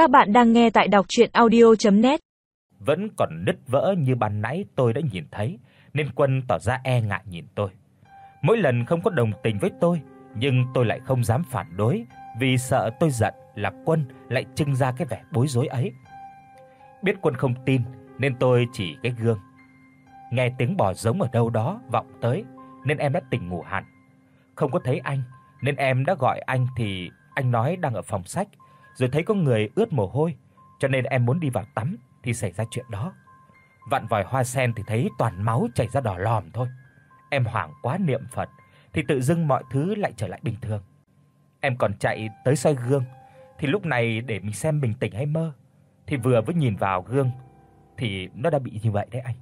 Các bạn đang nghe tại đọc audio net Vẫn còn đứt vỡ như ban nãy tôi đã nhìn thấy, nên Quân tỏ ra e ngại nhìn tôi. Mỗi lần không có đồng tình với tôi, nhưng tôi lại không dám phản đối vì sợ tôi giận là Quân lại trưng ra cái vẻ bối rối ấy. Biết Quân không tin nên tôi chỉ cái gương. Nghe tiếng bò giống ở đâu đó vọng tới nên em đã tỉnh ngủ hẳn. Không có thấy anh nên em đã gọi anh thì anh nói đang ở phòng sách, rồi thấy có người ướt mồ hôi, cho nên em muốn đi vào tắm thì xảy ra chuyện đó. Vặn vòi hoa sen thì thấy toàn máu chảy ra đỏ lòm thôi. Em hoảng quá niệm Phật thì tự dưng mọi thứ lại trở lại bình thường. Em còn chạy tới soi gương thì lúc này để mình xem mình tỉnh hay mơ thì vừa mới nhìn vào gương thì nó đã bị như vậy đấy anh.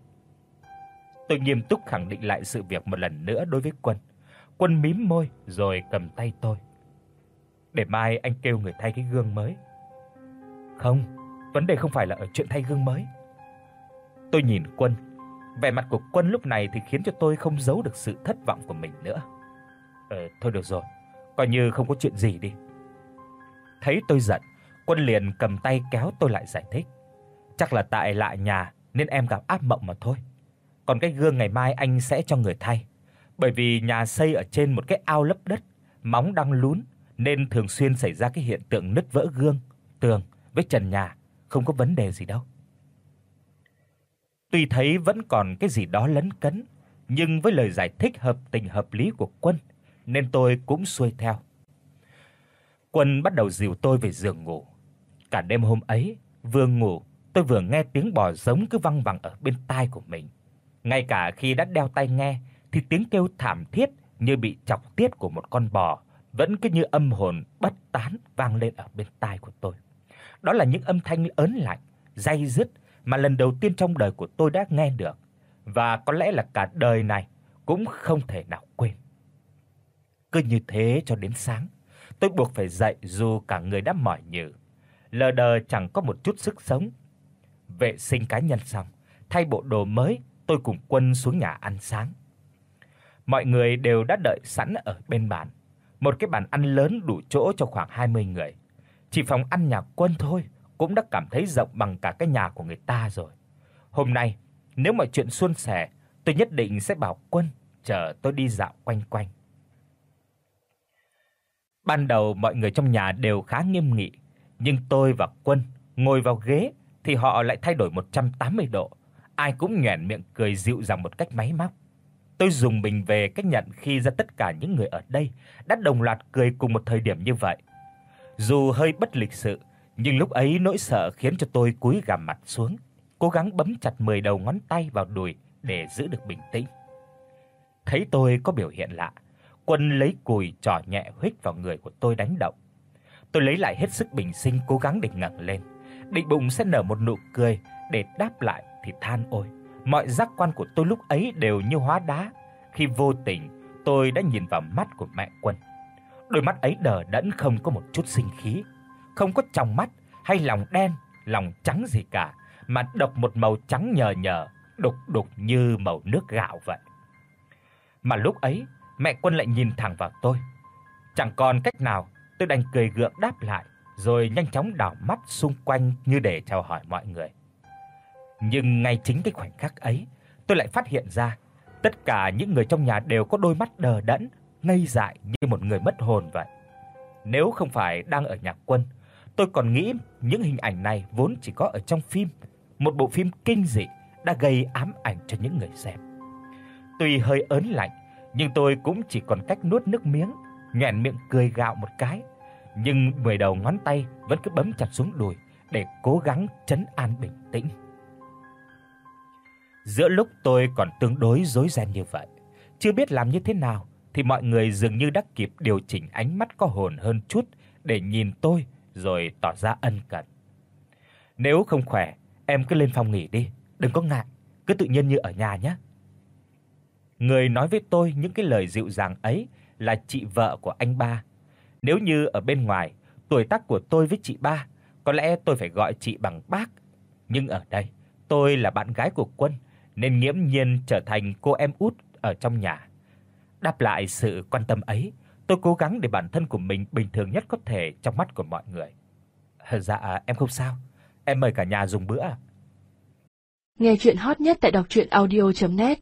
Tôi nghiêm túc khẳng định lại sự việc một lần nữa đối với Quân. Quân mím môi rồi cầm tay tôi. Để mai anh kêu người thay cái gương mới. Không, vấn đề không phải là ở chuyện thay gương mới. Tôi nhìn Quân, vẻ mặt của Quân lúc này thì khiến cho tôi không giấu được sự thất vọng của mình nữa. Ờ thôi được rồi, coi như không có chuyện gì đi. Thấy tôi giận, Quân liền cầm tay kéo tôi lại giải thích. Chắc là tại lại nhà nên em gặp áp mộng mà thôi. Còn cái gương ngày mai anh sẽ cho người thay. Bởi vì nhà xây ở trên một cái ao lấp đất, móng đang lún nên thường xuyên xảy ra cái hiện tượng nứt vỡ gương, tường với trần nhà, không có vấn đề gì đâu. Tuy thấy vẫn còn cái gì đó lấn cấn, nhưng với lời giải thích hợp tình hợp lý của Quân nên tôi cũng xuôi theo. Quân bắt đầu dìu tôi về giường ngủ. Cả đêm hôm ấy, vừa ngủ, tôi vừa nghe tiếng bò giống cứ văng vẳng ở bên tai của mình. Ngay cả khi đã đeo tai nghe thì tiếng kêu thảm thiết như bị chọc tiết của một con bò vẫn cứ như âm hồn bất tán vang lên ở bên tai của tôi. Đó là những âm thanh ớn lạnh, dai dứt mà lần đầu tiên trong đời của tôi đã nghe được và có lẽ là cả đời này cũng không thể nào quên. Cứ như thế cho đến sáng, tôi buộc phải dậy dù cả người đã mỏi nhừ, lờ đờ chẳng có một chút sức sống. Vệ sinh cá nhân xong, thay bộ đồ mới, tôi cùng Quân xuống nhà ăn sáng. Mọi người đều đã đợi sẵn ở bên bàn, một cái bàn ăn lớn đủ chỗ cho khoảng 20 người. Chỉ phòng ăn nhà Quân thôi cũng đã cảm thấy rộng bằng cả cái nhà của người ta rồi. Hôm nay, nếu mọi chuyện suôn sẻ, tôi nhất định sẽ bảo Quân chờ tôi đi dạo quanh quanh. Ban đầu mọi người trong nhà đều khá nghiêm nghị, nhưng tôi và Quân ngồi vào ghế thì họ lại thay đổi 180 độ, ai cũng nhếch miệng cười dịu dàng một cách máy móc. Tôi dùng mình về cách nhận khi ra tất cả những người ở đây đã đồng loạt cười cùng một thời điểm như vậy. Dù hơi bất lịch sự, nhưng lúc ấy nỗi sợ khiến cho tôi cúi gằm mặt xuống, cố gắng bấm chặt 10 đầu ngón tay vào đùi để giữ được bình tĩnh. Thấy tôi có biểu hiện lạ, Quân lấy cùi trỏ nhẹ huýt vào người của tôi đánh động. Tôi lấy lại hết sức bình sinh cố gắng để ngẩng lên, định bụng sẽ nở một nụ cười để đáp lại thì than ôi, mọi giác quan của tôi lúc ấy đều như hóa đá khi vô tình tôi đã nhìn vào mắt của mẹ Quân. Đôi mắt ấy đờ đẫn không có một chút sinh khí, không có tròng mắt hay lòng đen, lòng trắng gì cả, mà độc một màu trắng nhờ nhờ, đục đục như màu nước gạo vậy. Mà lúc ấy, mẹ Quân lại nhìn thẳng vào tôi. Chẳng còn cách nào, tôi đành cười gượng đáp lại, rồi nhanh chóng đảo mắt xung quanh như để chào hỏi mọi người. Nhưng ngay chính cái khoảnh khắc ấy, tôi lại phát hiện ra, tất cả những người trong nhà đều có đôi mắt đờ đẫn, ngây dại như một người mất hồn vậy. Nếu không phải đang ở nhà Quân, tôi còn nghĩ những hình ảnh này vốn chỉ có ở trong phim, một bộ phim kinh dị đã gây ám ảnh cho những người xem. Tuy hơi ớn lạnh, nhưng tôi cũng chỉ còn cách nuốt nước miếng, nhoẻn miệng cười gạo một cái, nhưng mười đầu ngón tay vẫn cứ bấm chặt xuống đùi để cố gắng trấn an bình tĩnh. Giữa lúc tôi còn tương đối rối ren như vậy, chưa biết làm như thế nào thì mọi người dường như đã kịp điều chỉnh ánh mắt có hồn hơn chút để nhìn tôi rồi tỏ ra ân cần. Nếu không khỏe, em cứ lên phòng nghỉ đi, đừng có ngại, cứ tự nhiên như ở nhà nhé. Người nói với tôi những cái lời dịu dàng ấy là chị vợ của anh ba. Nếu như ở bên ngoài, tuổi tác của tôi với chị ba, có lẽ tôi phải gọi chị bằng bác, nhưng ở đây, tôi là bạn gái của Quân nên nghiễm nhiên trở thành cô em út ở trong nhà. Đáp lại sự quan tâm ấy, tôi cố gắng để bản thân của mình bình thường nhất có thể trong mắt của mọi người. Dạ em không sao. Em mời cả nhà dùng bữa. Nghe truyện hot nhất tại doctruyenaudio.net